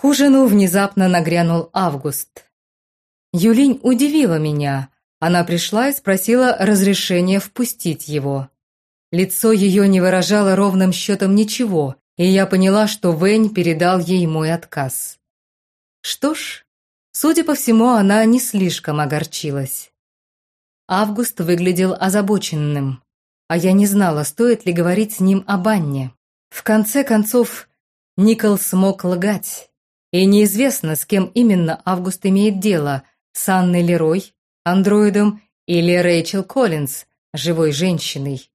К ужину внезапно нагрянул Август. Юлинь удивила меня. Она пришла и спросила разрешения впустить его. Лицо ее не выражало ровным счетом ничего, и я поняла, что Вэнь передал ей мой отказ. Что ж, судя по всему, она не слишком огорчилась. Август выглядел озабоченным, а я не знала, стоит ли говорить с ним об Анне. В конце концов, Никол смог лгать, и неизвестно, с кем именно Август имеет дело, с Анной Лерой, андроидом или Рэйчел Коллинз, живой женщиной.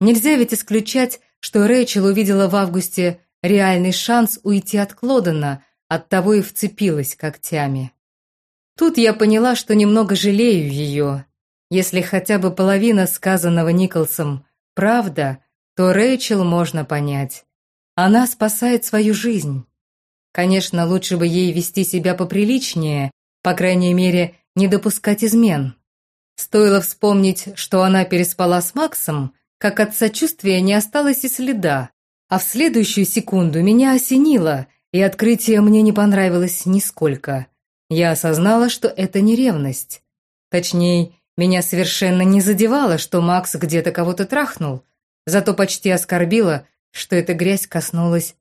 Нельзя ведь исключать, что Рэйчел увидела в Августе реальный шанс уйти от Клодена, оттого и вцепилась когтями. Тут я поняла, что немного жалею ее, если хотя бы половина сказанного Николсом правда, то Рэйчел можно понять. Она спасает свою жизнь. Конечно, лучше бы ей вести себя поприличнее, по крайней мере, не допускать измен. Стоило вспомнить, что она переспала с Максом, как от сочувствия не осталось и следа, а в следующую секунду меня осенило, и открытие мне не понравилось нисколько. Я осознала, что это не ревность. Точнее, меня совершенно не задевало, что Макс где-то кого-то трахнул, зато почти оскорбило, что эта грязь коснулась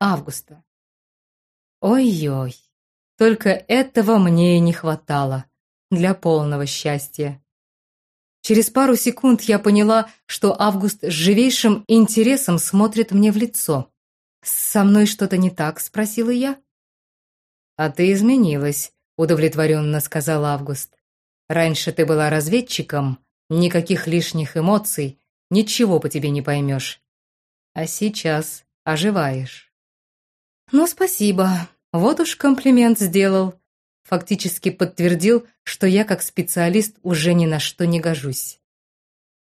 Августа. Ой-ой, только этого мне и не хватало для полного счастья. Через пару секунд я поняла, что Август с живейшим интересом смотрит мне в лицо. «Со мной что-то не так?» – спросила я. «А ты изменилась», – удовлетворенно сказал Август. Раньше ты была разведчиком, никаких лишних эмоций, ничего по тебе не поймешь. А сейчас оживаешь. Ну, спасибо. Вот уж комплимент сделал. Фактически подтвердил, что я как специалист уже ни на что не гожусь.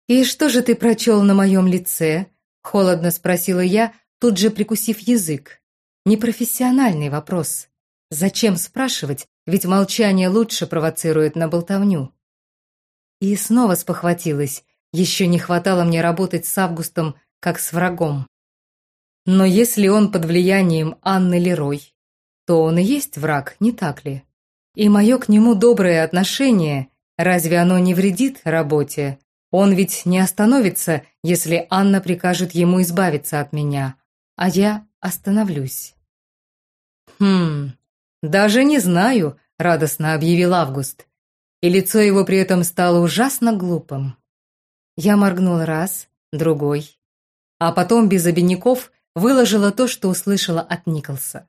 «И что же ты прочел на моем лице?» – холодно спросила я, тут же прикусив язык. Непрофессиональный вопрос. Зачем спрашивать, ведь молчание лучше провоцирует на болтовню. И снова спохватилась, еще не хватало мне работать с Августом как с врагом. Но если он под влиянием Анны Лерой, то он и есть враг, не так ли? И мое к нему доброе отношение, разве оно не вредит работе? Он ведь не остановится, если Анна прикажет ему избавиться от меня, а я остановлюсь. Хм, «Даже не знаю», — радостно объявил Август. И лицо его при этом стало ужасно глупым. Я моргнула раз, другой, а потом без обиняков выложила то, что услышала от Николса.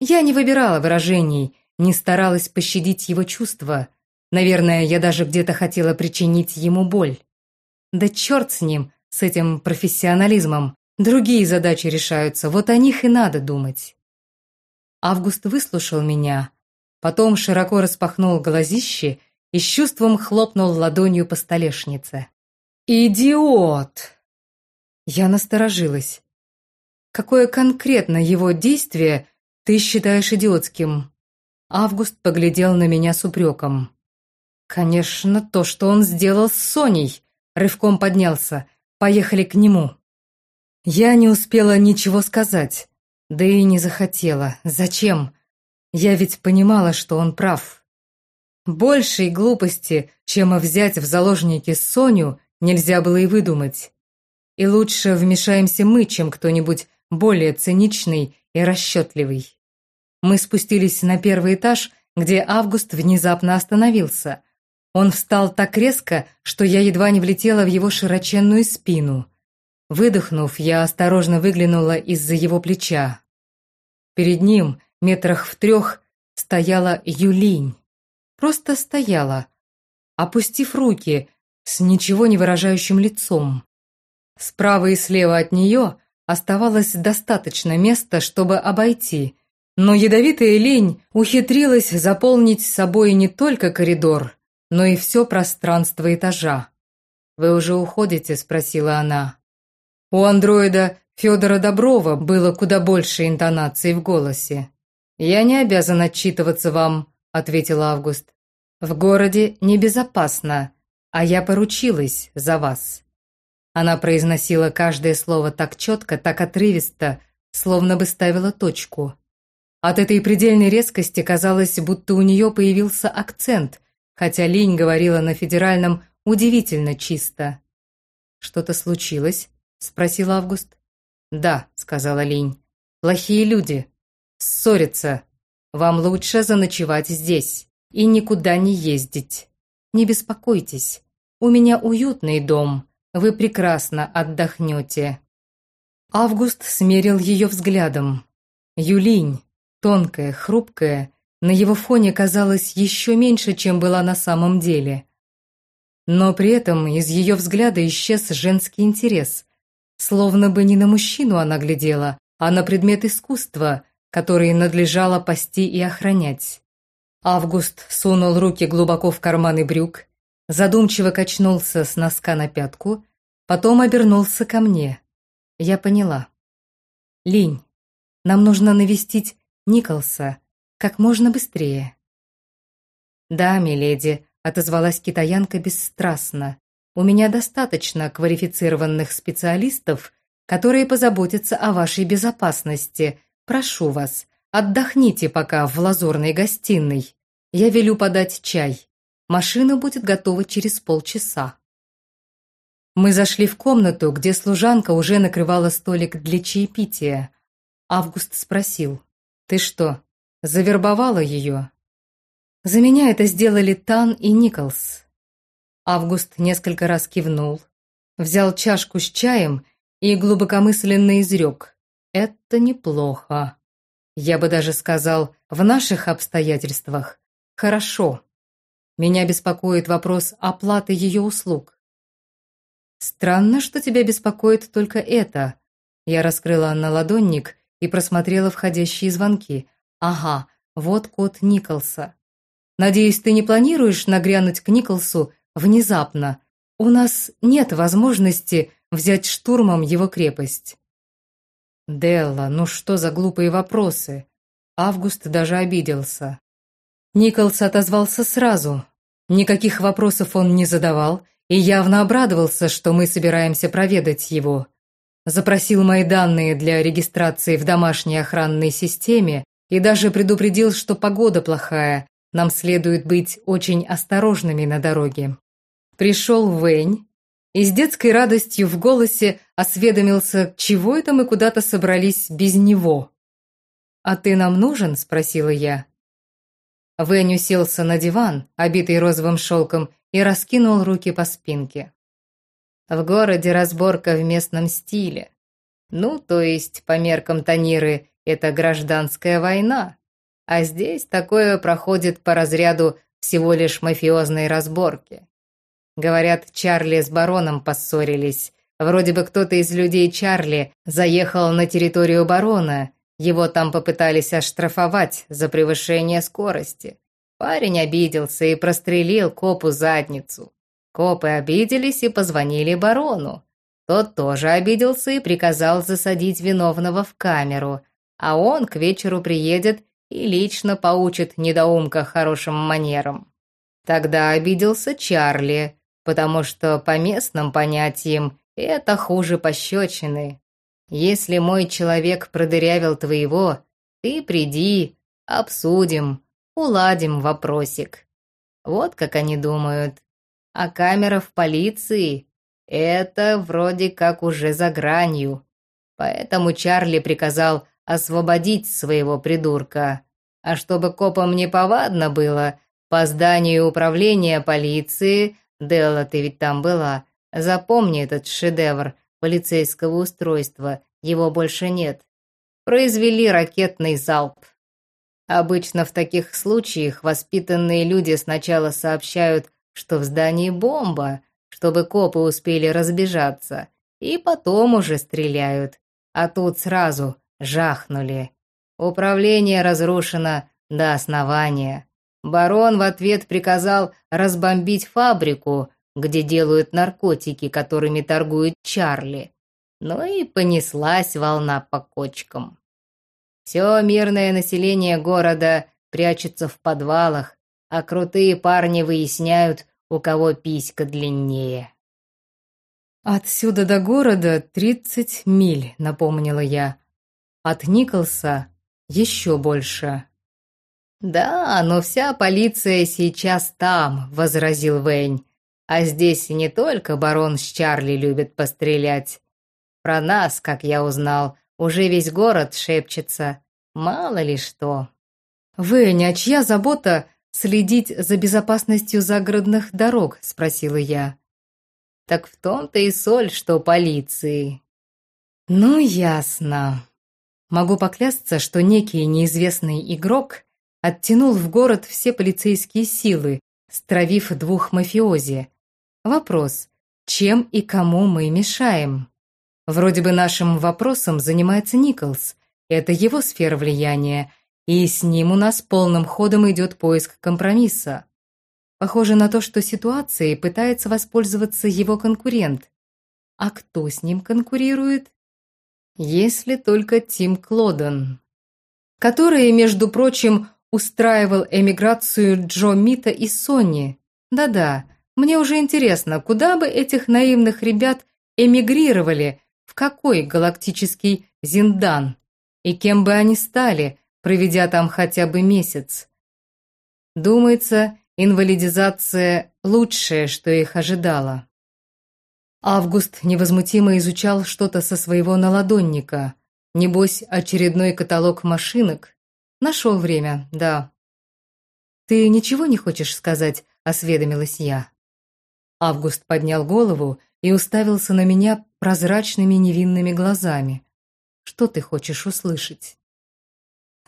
Я не выбирала выражений, не старалась пощадить его чувства. Наверное, я даже где-то хотела причинить ему боль. Да черт с ним, с этим профессионализмом. Другие задачи решаются, вот о них и надо думать. Август выслушал меня, потом широко распахнул глазище и с чувством хлопнул ладонью по столешнице. «Идиот!» Я насторожилась. «Какое конкретно его действие ты считаешь идиотским?» Август поглядел на меня с упреком. «Конечно, то, что он сделал с Соней!» Рывком поднялся. «Поехали к нему!» Я не успела ничего сказать. Да и не захотела. Зачем? Я ведь понимала, что он прав. Большей глупости, чем взять в заложники Соню, нельзя было и выдумать. И лучше вмешаемся мы, чем кто-нибудь более циничный и расчетливый. Мы спустились на первый этаж, где Август внезапно остановился. Он встал так резко, что я едва не влетела в его широченную спину. Выдохнув, я осторожно выглянула из-за его плеча. Перед ним, метрах в трех, стояла Юлинь. Просто стояла, опустив руки, с ничего не выражающим лицом. Справа и слева от нее оставалось достаточно места, чтобы обойти, но ядовитая лень ухитрилась заполнить собой не только коридор, но и все пространство этажа. «Вы уже уходите?» – спросила она. У андроида Федора Доброва было куда больше интонаций в голосе. «Я не обязан отчитываться вам», – ответил Август. «В городе небезопасно, а я поручилась за вас». Она произносила каждое слово так четко, так отрывисто, словно бы ставила точку. От этой предельной резкости казалось, будто у нее появился акцент, хотя Линь говорила на федеральном удивительно чисто. «Что-то случилось?» – спросил Август. «Да», – сказала Линь. «Плохие люди. Ссорятся. Вам лучше заночевать здесь и никуда не ездить. Не беспокойтесь. У меня уютный дом. Вы прекрасно отдохнете». Август смерил ее взглядом. Юлинь, тонкая, хрупкая, на его фоне казалась еще меньше, чем была на самом деле. Но при этом из ее взгляда исчез женский интерес. Словно бы не на мужчину она глядела, а на предмет искусства, который надлежало пасти и охранять. Август сунул руки глубоко в карманы брюк, задумчиво качнулся с носка на пятку, потом обернулся ко мне. Я поняла. «Линь, нам нужно навестить Николса как можно быстрее». «Да, миледи», — отозвалась китаянка бесстрастно. «У меня достаточно квалифицированных специалистов, которые позаботятся о вашей безопасности. Прошу вас, отдохните пока в лазурной гостиной. Я велю подать чай. Машина будет готова через полчаса». Мы зашли в комнату, где служанка уже накрывала столик для чаепития. Август спросил, «Ты что, завербовала ее?» «За меня это сделали Тан и Николс». Август несколько раз кивнул, взял чашку с чаем и глубокомысленно изрек. «Это неплохо. Я бы даже сказал, в наших обстоятельствах хорошо. Меня беспокоит вопрос оплаты ее услуг. «Странно, что тебя беспокоит только это». Я раскрыла на ладонник и просмотрела входящие звонки. «Ага, вот код Николса. Надеюсь, ты не планируешь нагрянуть к Николсу внезапно? У нас нет возможности взять штурмом его крепость». «Делла, ну что за глупые вопросы?» Август даже обиделся. Николс отозвался сразу. Никаких вопросов он не задавал и явно обрадовался, что мы собираемся проведать его. Запросил мои данные для регистрации в домашней охранной системе и даже предупредил, что погода плохая, нам следует быть очень осторожными на дороге. Пришел Вэнь и с детской радостью в голосе осведомился, чего это мы куда-то собрались без него. «А ты нам нужен?» – спросила я. Вэнь уселся на диван, обитый розовым шелком, и раскинул руки по спинке. В городе разборка в местном стиле. Ну, то есть, по меркам Таниры, это гражданская война. А здесь такое проходит по разряду всего лишь мафиозной разборки. Говорят, Чарли с бароном поссорились. Вроде бы кто-то из людей Чарли заехал на территорию барона. Его там попытались оштрафовать за превышение скорости. Парень обиделся и прострелил копу задницу. Копы обиделись и позвонили барону. Тот тоже обиделся и приказал засадить виновного в камеру, а он к вечеру приедет и лично поучит недоумка хорошим манерам. Тогда обиделся Чарли, потому что по местным понятиям это хуже пощечины. Если мой человек продырявил твоего, ты приди, обсудим, уладим вопросик. Вот как они думают. А камера в полиции — это вроде как уже за гранью. Поэтому Чарли приказал освободить своего придурка. А чтобы копам не повадно было, по зданию управления полиции, Делла, ты ведь там была, запомни этот шедевр полицейского устройства, его больше нет. Произвели ракетный залп. Обычно в таких случаях воспитанные люди сначала сообщают, что в здании бомба, чтобы копы успели разбежаться, и потом уже стреляют. А тут сразу жахнули. Управление разрушено до основания. Барон в ответ приказал разбомбить фабрику, где делают наркотики, которыми торгует Чарли. Ну и понеслась волна по кочкам. Все мирное население города прячется в подвалах, а крутые парни выясняют, у кого писька длиннее. «Отсюда до города тридцать миль», — напомнила я. «От Николса еще больше. «Да, но вся полиция сейчас там», — возразил Вэнь. «А здесь не только барон с Чарли любят пострелять. Про нас, как я узнал, уже весь город шепчется. Мало ли что». «Вэнь, а чья забота следить за безопасностью загородных дорог?» — спросила я. «Так в том-то и соль, что полиции». «Ну, ясно. Могу поклясться, что некий неизвестный игрок оттянул в город все полицейские силы, стравив двух мафиози. Вопрос, чем и кому мы мешаем? Вроде бы нашим вопросом занимается Николс. Это его сфера влияния, и с ним у нас полным ходом идет поиск компромисса. Похоже на то, что ситуацией пытается воспользоваться его конкурент. А кто с ним конкурирует? Если только Тим Клоден, который, между прочим, устраивал эмиграцию Джо Мита и Сони. Да-да, мне уже интересно, куда бы этих наивных ребят эмигрировали, в какой галактический Зиндан, и кем бы они стали, проведя там хотя бы месяц. Думается, инвалидизация – лучшее, что их ожидало. Август невозмутимо изучал что-то со своего наладонника. Небось, очередной каталог машинок, Нашел время, да. Ты ничего не хочешь сказать, осведомилась я. Август поднял голову и уставился на меня прозрачными невинными глазами. Что ты хочешь услышать?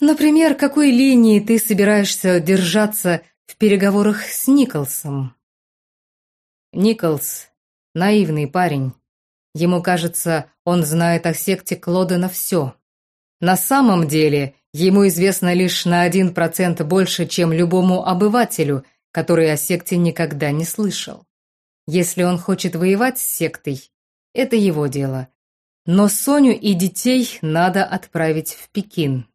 Например, какой линии ты собираешься держаться в переговорах с Николсом? Николс — наивный парень. Ему кажется, он знает о секте Клодена все. На самом деле Ему известно лишь на один процент больше, чем любому обывателю, который о секте никогда не слышал. Если он хочет воевать с сектой, это его дело. Но Соню и детей надо отправить в Пекин.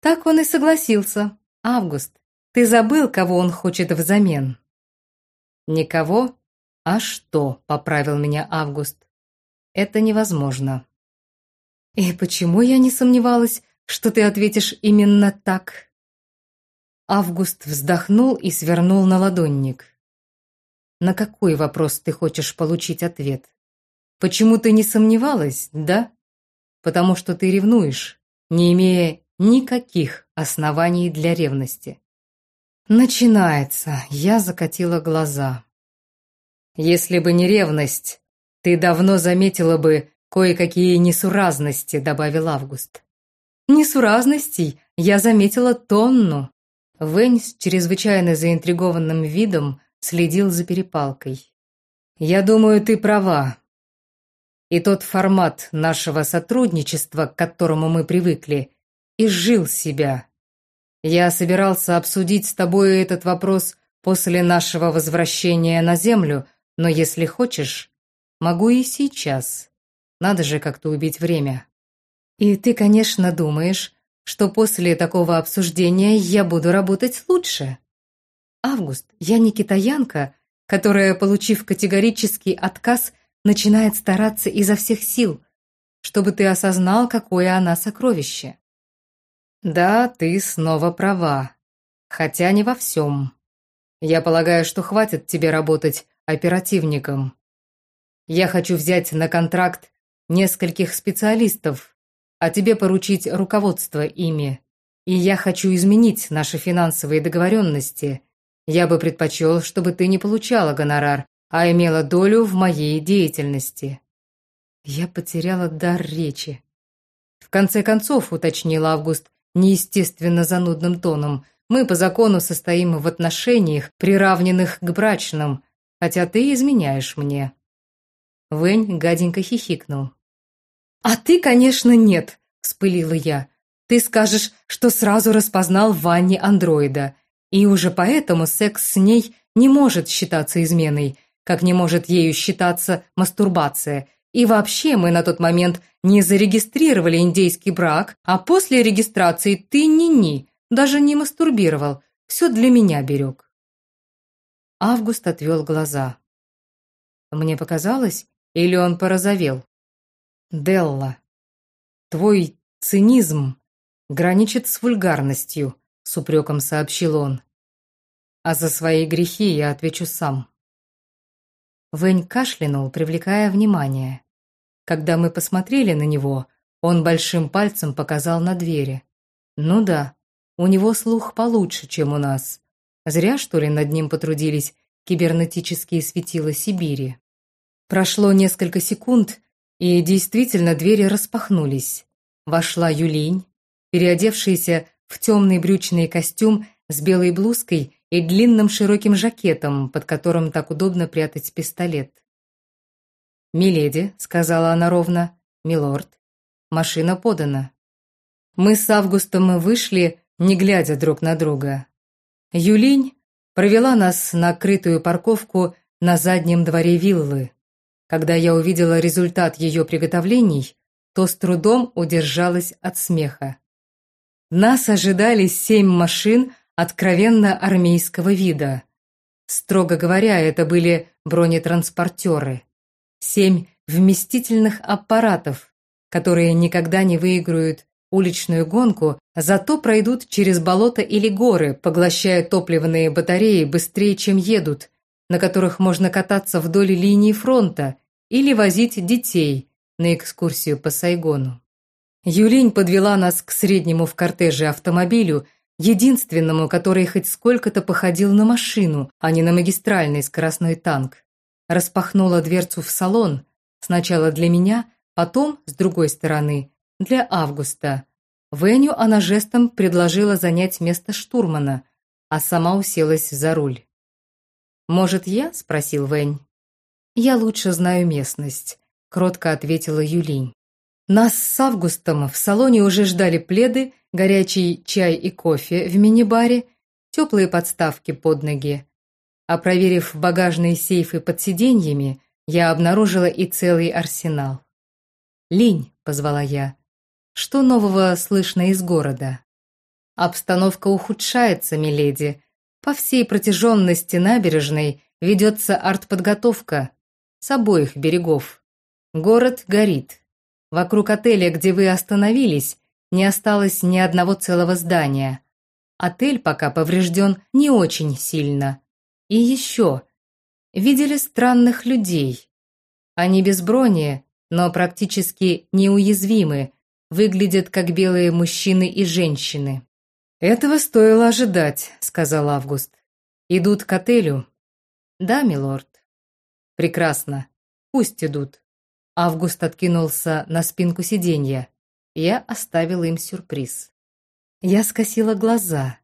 Так он и согласился. Август, ты забыл, кого он хочет взамен? Никого? А что, поправил меня Август. Это невозможно. И почему я не сомневалась, что ты ответишь именно так. Август вздохнул и свернул на ладонник. На какой вопрос ты хочешь получить ответ? Почему ты не сомневалась, да? Потому что ты ревнуешь, не имея никаких оснований для ревности. Начинается. Я закатила глаза. Если бы не ревность, ты давно заметила бы кое-какие несуразности, добавил Август. Несуразностей я заметила тонну. Вэнь с чрезвычайно заинтригованным видом следил за перепалкой. «Я думаю, ты права. И тот формат нашего сотрудничества, к которому мы привыкли, изжил себя. Я собирался обсудить с тобой этот вопрос после нашего возвращения на Землю, но если хочешь, могу и сейчас. Надо же как-то убить время». И ты, конечно, думаешь, что после такого обсуждения я буду работать лучше. Август, я не китаянка, которая, получив категорический отказ, начинает стараться изо всех сил, чтобы ты осознал, какое она сокровище. Да, ты снова права, хотя не во всем. Я полагаю, что хватит тебе работать оперативником. Я хочу взять на контракт нескольких специалистов, а тебе поручить руководство ими. И я хочу изменить наши финансовые договоренности. Я бы предпочел, чтобы ты не получала гонорар, а имела долю в моей деятельности». Я потеряла дар речи. В конце концов, уточнил Август неестественно занудным тоном, мы по закону состоим в отношениях, приравненных к брачным, хотя ты изменяешь мне. Вэнь гаденько хихикнул. «А ты, конечно, нет», – вспылила я. «Ты скажешь, что сразу распознал в ванне андроида, и уже поэтому секс с ней не может считаться изменой, как не может ею считаться мастурбация. И вообще мы на тот момент не зарегистрировали индейский брак, а после регистрации ты ни-ни, даже не мастурбировал, все для меня берег». Август отвел глаза. Мне показалось, или он порозовел? Делла, твой цинизм граничит с вульгарностью», — с упреком сообщил он. «А за свои грехи я отвечу сам». Вэнь кашлянул, привлекая внимание. Когда мы посмотрели на него, он большим пальцем показал на двери. «Ну да, у него слух получше, чем у нас. Зря, что ли, над ним потрудились кибернетические светила Сибири». Прошло несколько секунд, и действительно двери распахнулись. Вошла Юлинь, переодевшаяся в темный брючный костюм с белой блузкой и длинным широким жакетом, под которым так удобно прятать пистолет. «Миледи», — сказала она ровно, — «милорд, машина подана». Мы с Августом вышли, не глядя друг на друга. Юлинь провела нас на крытую парковку на заднем дворе виллы. Когда я увидела результат ее приготовлений, то с трудом удержалась от смеха. Нас ожидали семь машин откровенно армейского вида. Строго говоря, это были бронетранспортеры. Семь вместительных аппаратов, которые никогда не выиграют уличную гонку, зато пройдут через болото или горы, поглощая топливные батареи быстрее, чем едут, на которых можно кататься вдоль линии фронта или возить детей на экскурсию по Сайгону. Юлинь подвела нас к среднему в кортеже автомобилю, единственному, который хоть сколько-то походил на машину, а не на магистральный скоростной танк. Распахнула дверцу в салон, сначала для меня, потом, с другой стороны, для Августа. Веню она жестом предложила занять место штурмана, а сама уселась за руль. «Может, я?» – спросил Вэнь. «Я лучше знаю местность», – кротко ответила Юлинь. Нас с Августом в салоне уже ждали пледы, горячий чай и кофе в мини-баре, теплые подставки под ноги. А проверив багажные сейфы под сиденьями, я обнаружила и целый арсенал. «Линь», — позвала я, — «что нового слышно из города?» «Обстановка ухудшается, миледи», по всей протяженности набережной ведется артподготовка с обоих берегов. Город горит. Вокруг отеля, где вы остановились, не осталось ни одного целого здания. Отель пока поврежден не очень сильно. И еще. Видели странных людей. Они без брони, но практически неуязвимы, выглядят как белые мужчины и женщины. «Этого стоило ожидать», — сказал Август. «Идут к отелю?» «Да, милорд». «Прекрасно. Пусть идут». Август откинулся на спинку сиденья. Я оставила им сюрприз. Я скосила глаза.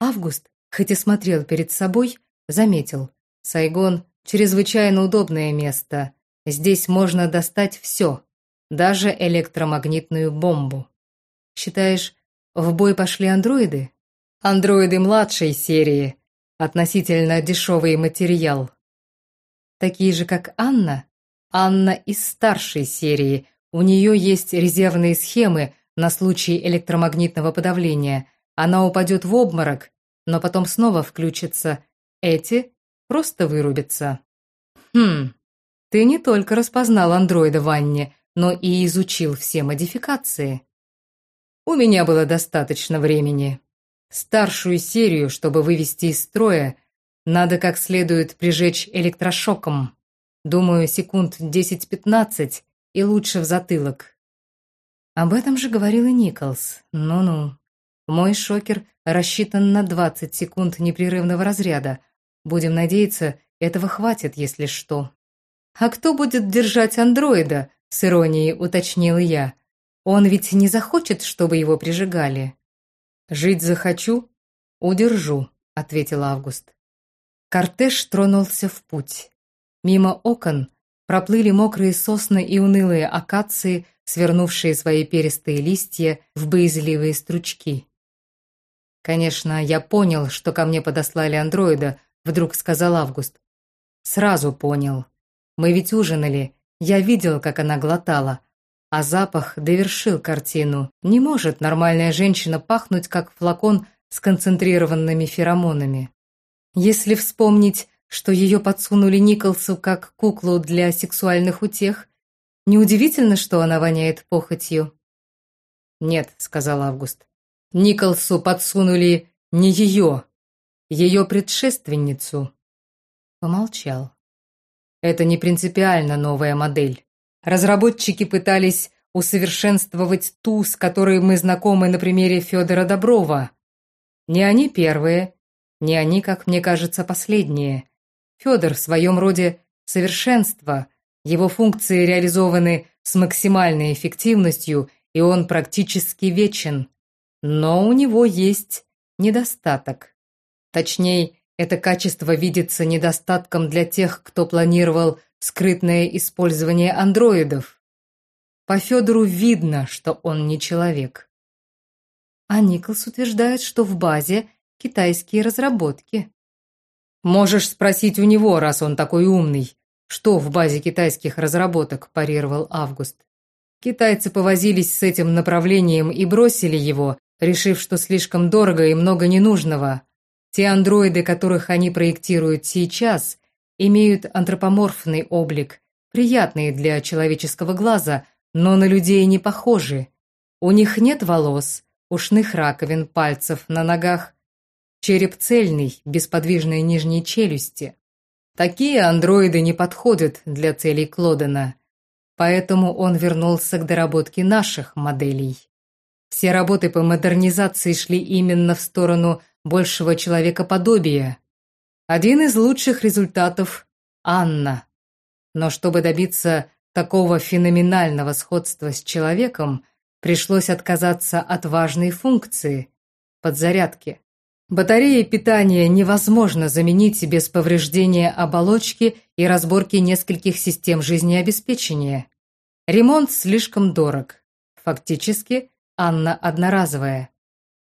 Август, хоть и смотрел перед собой, заметил. Сайгон — чрезвычайно удобное место. Здесь можно достать все, даже электромагнитную бомбу. Считаешь, в бой пошли андроиды? Андроиды младшей серии. Относительно дешевый материал. Такие же, как Анна? Анна из старшей серии. У нее есть резервные схемы на случай электромагнитного подавления. Она упадет в обморок, но потом снова включится. Эти просто вырубятся. Хм, ты не только распознал андроида в Анне, но и изучил все модификации. У меня было достаточно времени. Старшую серию, чтобы вывести из строя, надо как следует прижечь электрошоком. Думаю, секунд 10-15 и лучше в затылок. Об этом же говорил и Николс. Ну-ну. Мой шокер рассчитан на 20 секунд непрерывного разряда. Будем надеяться, этого хватит, если что. «А кто будет держать андроида?» — с иронией уточнил я. Он ведь не захочет, чтобы его прижигали. Жить захочу, удержу, ответил Август. Кортеж тронулся в путь. Мимо окон проплыли мокрые сосны и унылые акации, свернувшие свои перистые листья в боязливые стручки. «Конечно, я понял, что ко мне подослали андроида», — вдруг сказал Август. «Сразу понял. Мы ведь ужинали. Я видел, как она глотала. А запах довершил картину. Не может нормальная женщина пахнуть, как флакон с концентрированными феромонами. Если вспомнить, что ее подсунули Николсу как куклу для сексуальных утех, неудивительно, что она воняет похотью. «Нет», — сказал Август. «Николсу подсунули не ее, ее предшественницу». Помолчал. «Это не принципиально новая модель. Разработчики пытались усовершенствовать ту, с которой мы знакомы на примере Федора Доброва. Не они первые, не они, как мне кажется, последние. Федор в своем роде совершенство, его функции реализованы с максимальной эффективностью, и он практически вечен. Но у него есть недостаток. Точнее, это качество видится недостатком для тех, кто планировал скрытное использование андроидов. По Федору видно, что он не человек. А Николс утверждает, что в базе китайские разработки. «Можешь спросить у него, раз он такой умный, что в базе китайских разработок», – парировал Август. Китайцы повозились с этим направлением и бросили его, решив, что слишком дорого и много ненужного. Те андроиды, которых они проектируют сейчас, имеют антропоморфный облик, приятные для человеческого глаза, но на людей не похожи. У них нет волос, ушных раковин, пальцев на ногах. Череп цельный, без подвижной нижней челюсти. Такие андроиды не подходят для целей Клодена, поэтому он вернулся к доработке наших моделей. Все работы по модернизации шли именно в сторону большего человекоподобия. Один из лучших результатов – Анна. Но чтобы добиться такого феноменального сходства с человеком, пришлось отказаться от важной функции – подзарядки. Батареи питания невозможно заменить без повреждения оболочки и разборки нескольких систем жизнеобеспечения. Ремонт слишком дорог. Фактически, Анна одноразовая.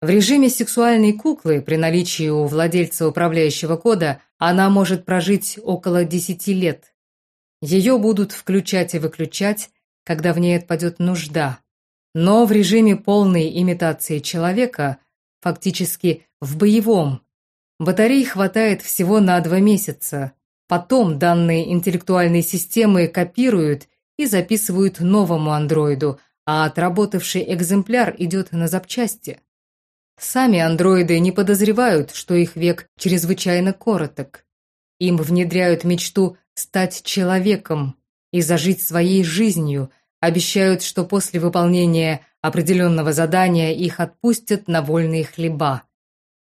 В режиме сексуальной куклы при наличии у владельца управляющего кода она может прожить около 10 лет. Ее будут включать и выключать, когда в ней отпадет нужда. Но в режиме полной имитации человека, фактически в боевом, батарей хватает всего на два месяца. Потом данные интеллектуальной системы копируют и записывают новому андроиду, а отработавший экземпляр идет на запчасти. Сами андроиды не подозревают, что их век чрезвычайно короток. Им внедряют мечту стать человеком и зажить своей жизнью, обещают, что после выполнения определенного задания их отпустят на вольные хлеба.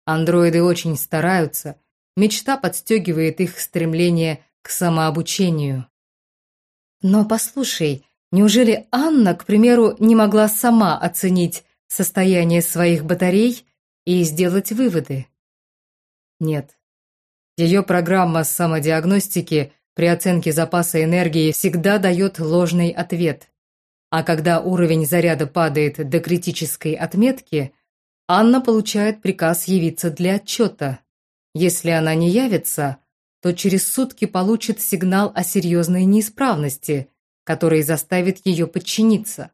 Андроиды очень стараются, мечта подстегивает их стремление к самообучению. Но послушай, неужели Анна, к примеру, не могла сама оценить состояние своих батарей и сделать выводы? Нет. Ее программа самодиагностики при оценке запаса энергии всегда дает ложный ответ. А когда уровень заряда падает до критической отметки, Анна получает приказ явиться для отчета. Если она не явится, то через сутки получит сигнал о серьезной неисправности, который заставит ее подчиниться.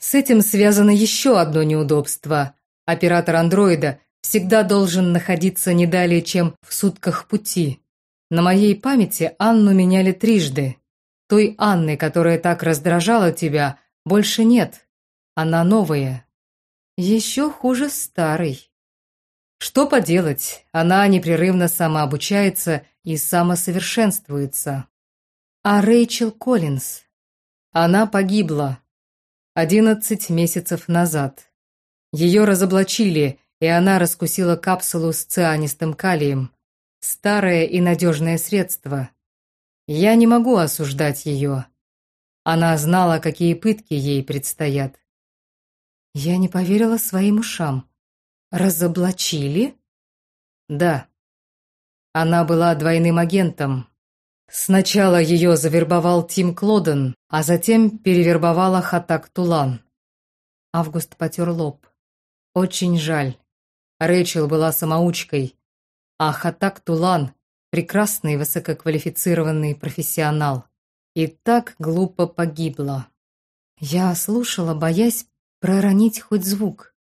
С этим связано еще одно неудобство. Оператор андроида всегда должен находиться не далее, чем в сутках пути. На моей памяти Анну меняли трижды. Той Анны, которая так раздражала тебя, больше нет. Она новая. Еще хуже старой. Что поделать, она непрерывно самообучается и самосовершенствуется. А Рэйчел Коллинз? Она погибла. Одиннадцать месяцев назад. Ее разоблачили, и она раскусила капсулу с цианистым калием. Старое и надежное средство. Я не могу осуждать ее. Она знала, какие пытки ей предстоят. Я не поверила своим ушам. Разоблачили? Да. Она была двойным агентом. Сначала ее завербовал Тим Клоден, а затем перевербовала Хатак Тулан. Август потер лоб. Очень жаль. Рэйчел была самоучкой, а Хатак Тулан – прекрасный высококвалифицированный профессионал. И так глупо погибла. Я слушала, боясь проронить хоть звук.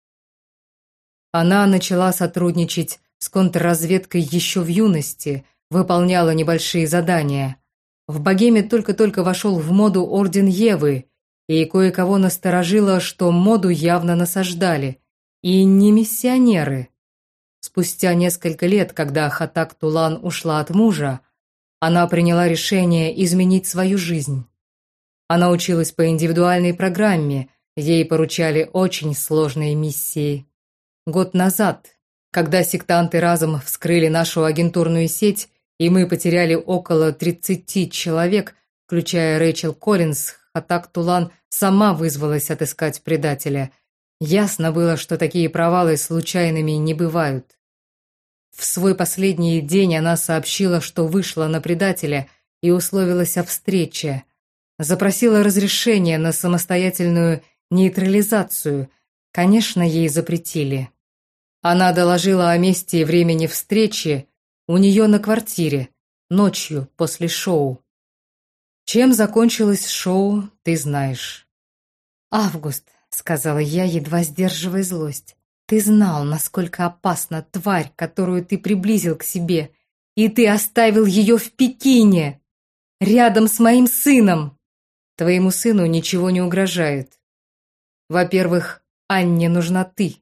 Она начала сотрудничать с контрразведкой еще в юности, выполняла небольшие задания. В богеме только-только вошел в моду Орден Евы, и кое-кого насторожило, что моду явно насаждали, и не миссионеры. Спустя несколько лет, когда Хатак Тулан ушла от мужа, она приняла решение изменить свою жизнь. Она училась по индивидуальной программе, ей поручали очень сложные миссии. Год назад, когда сектанты разом вскрыли нашу агентурную сеть, и мы потеряли около 30 человек, включая Рэйчел Коллинз, Хатак Тулан сама вызвалась отыскать предателя. Ясно было, что такие провалы случайными не бывают. В свой последний день она сообщила, что вышла на предателя и условилась о встрече. Запросила разрешение на самостоятельную нейтрализацию. Конечно, ей запретили. Она доложила о месте и времени встречи у нее на квартире, ночью, после шоу. Чем закончилось шоу, ты знаешь. «Август», — сказала я, едва сдерживая злость. Ты знал, насколько опасна тварь, которую ты приблизил к себе, и ты оставил ее в Пекине, рядом с моим сыном. Твоему сыну ничего не угрожает. Во-первых, Анне нужна ты.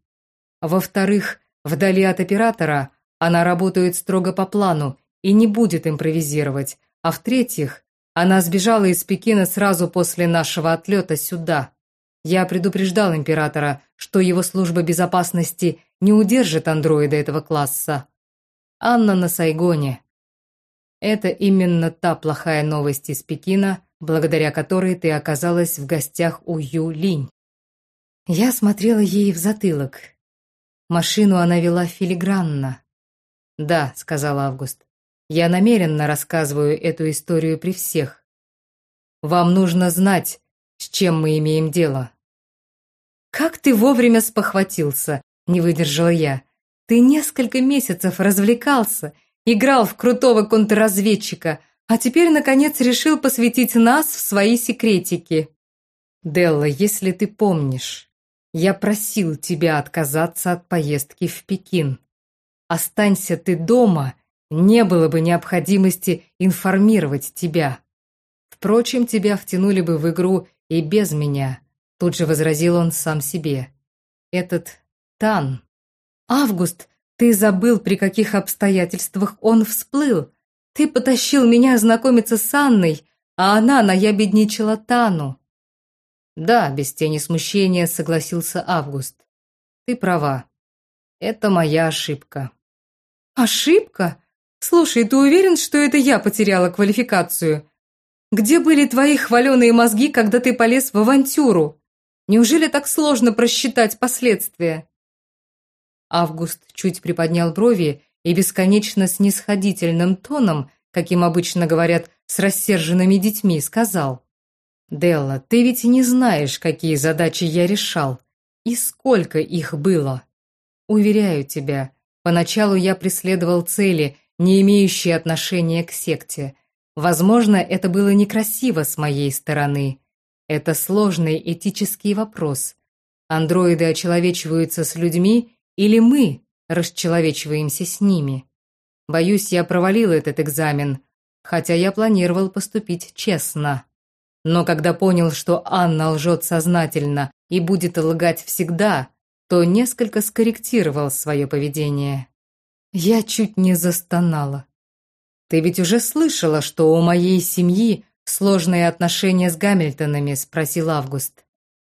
Во-вторых, вдали от оператора она работает строго по плану и не будет импровизировать. А в-третьих, она сбежала из Пекина сразу после нашего отлета сюда. Я предупреждал императора, что его служба безопасности не удержит андроида этого класса. Анна на Сайгоне. Это именно та плохая новость из Пекина, благодаря которой ты оказалась в гостях у Ю Линь. Я смотрела ей в затылок. Машину она вела филигранно. «Да», — сказал Август, — «я намеренно рассказываю эту историю при всех. Вам нужно знать, с чем мы имеем дело. «Как ты вовремя спохватился!» — не выдержала я. «Ты несколько месяцев развлекался, играл в крутого контрразведчика, а теперь, наконец, решил посвятить нас в свои секретики». «Делла, если ты помнишь, я просил тебя отказаться от поездки в Пекин. Останься ты дома, не было бы необходимости информировать тебя. Впрочем, тебя втянули бы в игру и без меня. Тут же возразил он сам себе. Этот Тан. Август, ты забыл, при каких обстоятельствах он всплыл. Ты потащил меня знакомиться с Анной, а она наябедничала Тану. Да, без тени смущения согласился Август. Ты права. Это моя ошибка. Ошибка? Слушай, ты уверен, что это я потеряла квалификацию? Где были твои хваленые мозги, когда ты полез в авантюру? Неужели так сложно просчитать последствия?» Август чуть приподнял брови и бесконечно снисходительным тоном, каким обычно говорят с рассерженными детьми, сказал. «Делла, ты ведь не знаешь, какие задачи я решал, и сколько их было. Уверяю тебя, поначалу я преследовал цели, не имеющие отношения к секте. Возможно, это было некрасиво с моей стороны, это сложный этический вопрос. Андроиды очеловечиваются с людьми или мы расчеловечиваемся с ними? Боюсь, я провалил этот экзамен, хотя я планировал поступить честно. Но когда понял, что Анна лжет сознательно и будет лгать всегда, то несколько скорректировал свое поведение. Я чуть не застонала. Ты ведь уже слышала, что у моей семьи «Сложные отношения с Гамильтонами?» – спросил Август.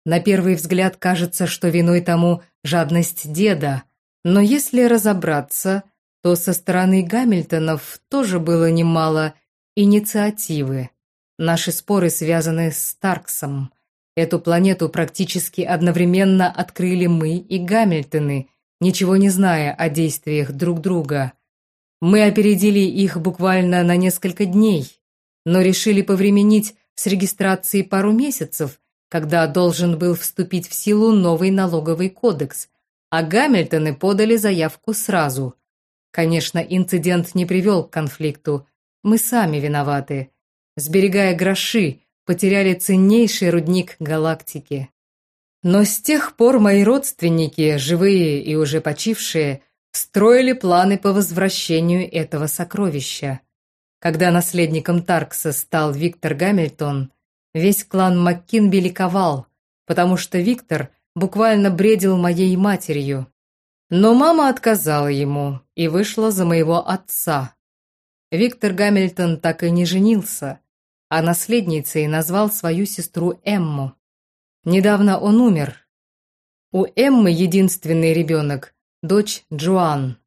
На первый взгляд кажется, что виной тому жадность деда, но если разобраться, то со стороны Гамильтонов тоже было немало инициативы. Наши споры связаны с Старксом. Эту планету практически одновременно открыли мы и Гамильтоны, ничего не зная о действиях друг друга. Мы опередили их буквально на несколько дней но решили повременить с регистрацией пару месяцев, когда должен был вступить в силу новый налоговый кодекс, а Гамильтоны подали заявку сразу. Конечно, инцидент не привел к конфликту, мы сами виноваты. Сберегая гроши, потеряли ценнейший рудник галактики. Но с тех пор мои родственники, живые и уже почившие, строили планы по возвращению этого сокровища. Когда наследником Таркса стал Виктор Гамильтон, Весь клан Маккинби ликовал, потому что Виктор буквально бредил моей матерью. Но мама отказала ему и вышла за моего отца. Виктор Гамильтон так и не женился, а наследницей назвал свою сестру Эмму. Недавно он умер. У Эммы единственный ребенок – дочь Джоан.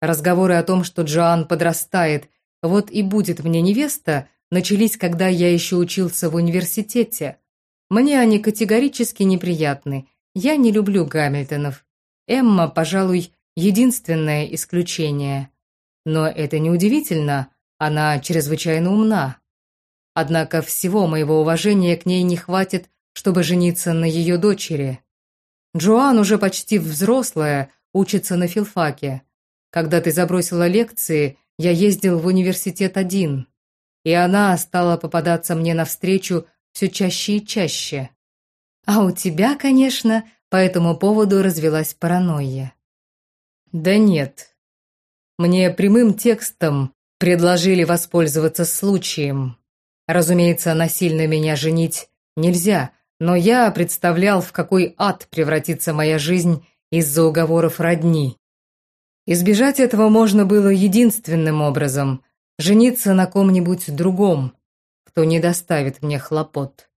Разговоры о том, что Джоан подрастает, вот и будет мне невеста, начались, когда я еще учился в университете. Мне они категорически неприятны. Я не люблю Гамильтонов. Эмма, пожалуй, единственное исключение. Но это неудивительно, она чрезвычайно умна. Однако всего моего уважения к ней не хватит, чтобы жениться на ее дочери. Джоан уже почти взрослая, учится на филфаке. Когда ты забросила лекции, я ездил в университет один, и она стала попадаться мне навстречу все чаще и чаще. А у тебя, конечно, по этому поводу развелась паранойя. Да нет. Мне прямым текстом предложили воспользоваться случаем. Разумеется, насильно меня женить нельзя, но я представлял, в какой ад превратится моя жизнь из-за уговоров родни. Избежать этого можно было единственным образом – жениться на ком-нибудь другом, кто не доставит мне хлопот.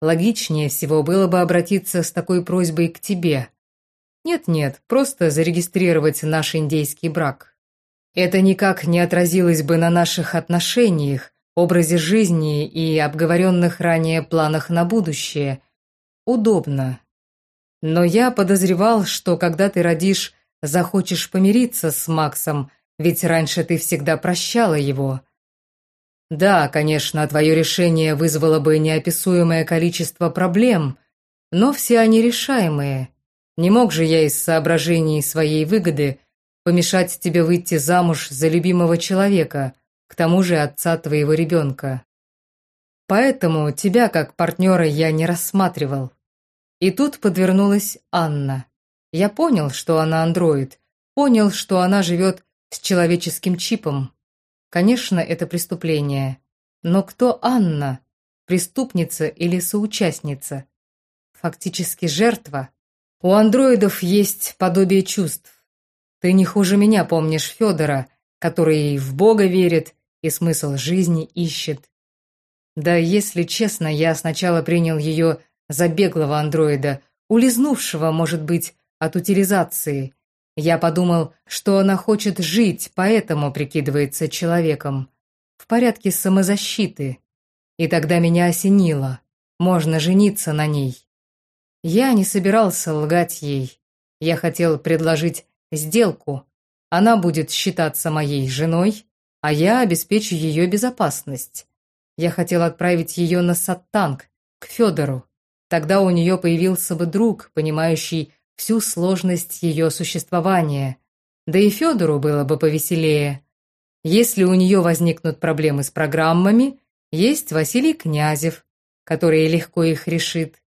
Логичнее всего было бы обратиться с такой просьбой к тебе. Нет-нет, просто зарегистрировать наш индейский брак. Это никак не отразилось бы на наших отношениях, образе жизни и обговоренных ранее планах на будущее. Удобно. Но я подозревал, что когда ты родишь, захочешь помириться с Максом, ведь раньше ты всегда прощала его – да, конечно, твое решение вызвало бы неописуемое количество проблем, но все они решаемые. Не мог же я из соображений своей выгоды помешать тебе выйти замуж за любимого человека, к тому же отца твоего ребенка. Поэтому тебя как партнера я не рассматривал. И тут подвернулась Анна. Я понял, что она андроид, понял, что она живет с человеческим чипом. Конечно, это преступление. Но кто Анна? Преступница или соучастница? Фактически жертва. У андроидов есть подобие чувств. Ты не хуже меня помнишь Федора, который в Бога верит и смысл жизни ищет. Да, если честно, я сначала принял ее за беглого андроида, улизнувшего, может быть, от утилизации, я подумал, что она хочет жить, поэтому прикидывается человеком. В порядке самозащиты. И тогда меня осенило. Можно жениться на ней. Я не собирался лгать ей. Я хотел предложить сделку. Она будет считаться моей женой, а я обеспечу ее безопасность. Я хотел отправить ее на Саттанг, к Федору. Тогда у нее появился бы друг, понимающий всю сложность ее существования. Да и Федору было бы повеселее. Если у нее возникнут проблемы с программами, есть Василий Князев, который легко их решит.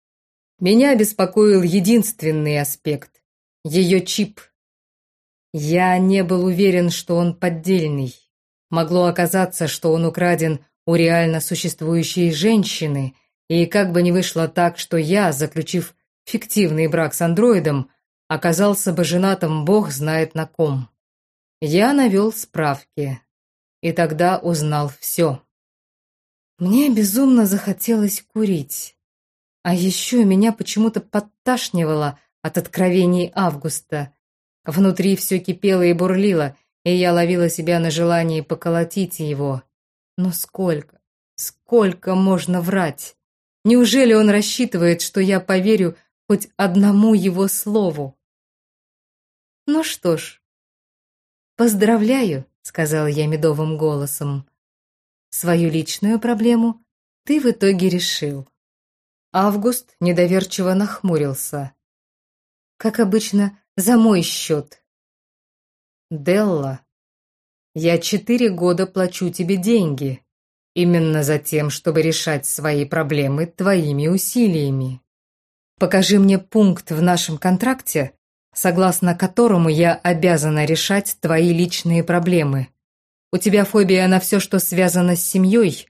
Меня беспокоил единственный аспект – ее чип. Я не был уверен, что он поддельный. Могло оказаться, что он украден у реально существующей женщины, и как бы ни вышло так, что я, заключив фиктивный брак с андроидом, оказался бы женатым бог знает на ком. Я навел справки, и тогда узнал все. Мне безумно захотелось курить. А еще меня почему-то подташнивало от откровений Августа. Внутри все кипело и бурлило, и я ловила себя на желании поколотить его. Но сколько, сколько можно врать? Неужели он рассчитывает, что я поверю хоть одному его слову. «Ну что ж, поздравляю», — сказал я медовым голосом. «Свою личную проблему ты в итоге решил». Август недоверчиво нахмурился. «Как обычно, за мой счет». «Делла, я четыре года плачу тебе деньги, именно за тем, чтобы решать свои проблемы твоими усилиями. Покажи мне пункт в нашем контракте, согласно которому я обязана решать твои личные проблемы. У тебя фобия на все, что связано с семьей,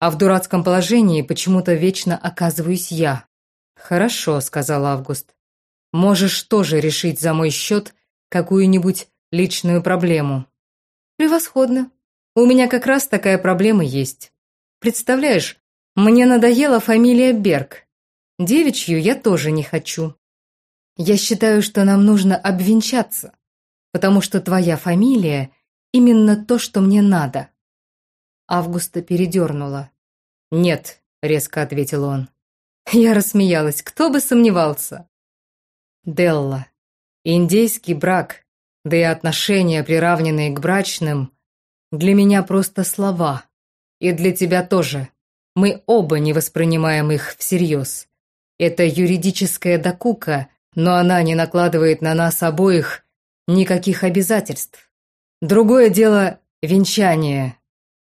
а в дурацком положении почему-то вечно оказываюсь я. «Хорошо», — сказал Август. «Можешь тоже решить за мой счет какую-нибудь личную проблему». «Превосходно. У меня как раз такая проблема есть. Представляешь, мне надоела фамилия Берг. Девичью я тоже не хочу. Я считаю, что нам нужно обвенчаться, потому что твоя фамилия именно то, что мне надо». Августа передернула. «Нет», — резко ответил он. Я рассмеялась, кто бы сомневался. «Делла, индейский брак, да и отношения, приравненные к брачным, для меня просто слова. И для тебя тоже. Мы оба не воспринимаем их всерьез. Это юридическая докука, но она не накладывает на нас обоих никаких обязательств. Другое дело – венчание.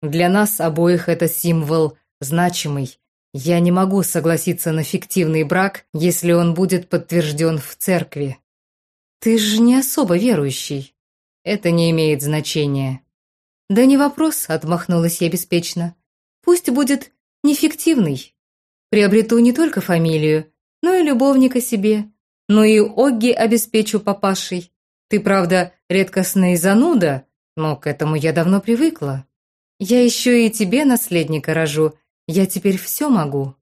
Для нас обоих это символ значимый. Я не могу согласиться на фиктивный брак, если он будет подтвержден в церкви. Ты же не особо верующий. Это не имеет значения. Да не вопрос, отмахнулась я беспечно. Пусть будет нефиктивный. Приобрету не только фамилию, но и любовника себе. Ну и Огги обеспечу папашей. Ты, правда, редкостная зануда, но к этому я давно привыкла. Я еще и тебе наследника рожу, я теперь все могу».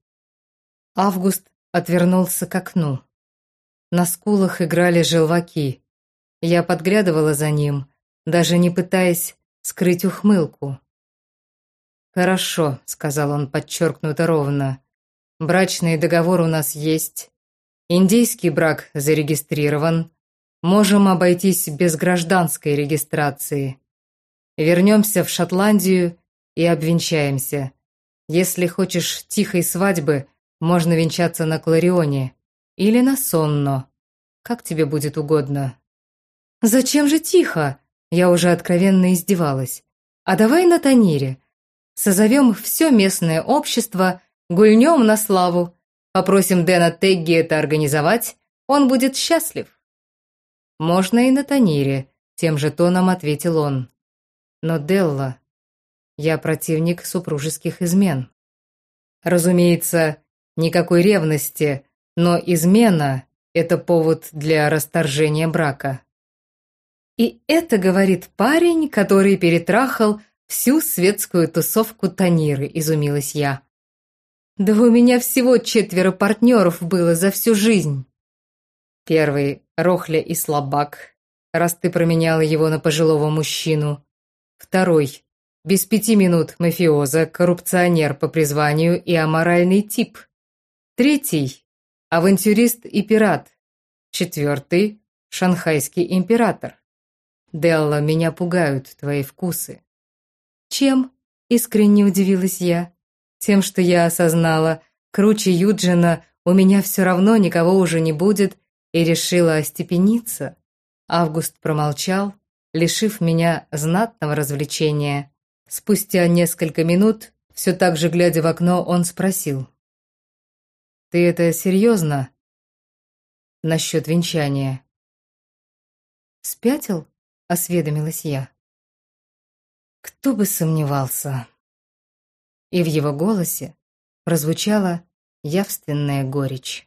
Август отвернулся к окну. На скулах играли желваки. Я подглядывала за ним, даже не пытаясь скрыть ухмылку. «Хорошо», — сказал он подчеркнуто ровно. «Брачный договор у нас есть. Индийский брак зарегистрирован. Можем обойтись без гражданской регистрации. Вернемся в Шотландию и обвенчаемся. Если хочешь тихой свадьбы, можно венчаться на Кларионе или на Сонно. Как тебе будет угодно. Зачем же тихо? Я уже откровенно издевалась. А давай на Танире. Созовем все местное общество, гульнем на славу. Попросим Дэна Тегги это организовать, он будет счастлив. Можно и на Танире, тем же тоном ответил он. Но Делла, я противник супружеских измен. Разумеется, никакой ревности, но измена – это повод для расторжения брака. И это говорит парень, который перетрахал всю светскую тусовку Таниры, изумилась я. Да у меня всего четверо партнеров было за всю жизнь. Первый – Рохля и слабак, раз ты променяла его на пожилого мужчину. Второй без пяти минут мафиоза, коррупционер по призванию и аморальный тип. Третий – авантюрист и пират. Четвертый – шанхайский император. Делла, меня пугают твои вкусы. Чем? Искренне удивилась я. Тем, что я осознала, круче Юджина у меня все равно никого уже не будет, и решила остепениться. Август промолчал, лишив меня знатного развлечения. Спустя несколько минут, все так же глядя в окно, он спросил. «Ты это серьезно?» «Насчет венчания?» «Спятил?» — осведомилась я. «Кто бы сомневался?» И в его голосе прозвучала явственная горечь.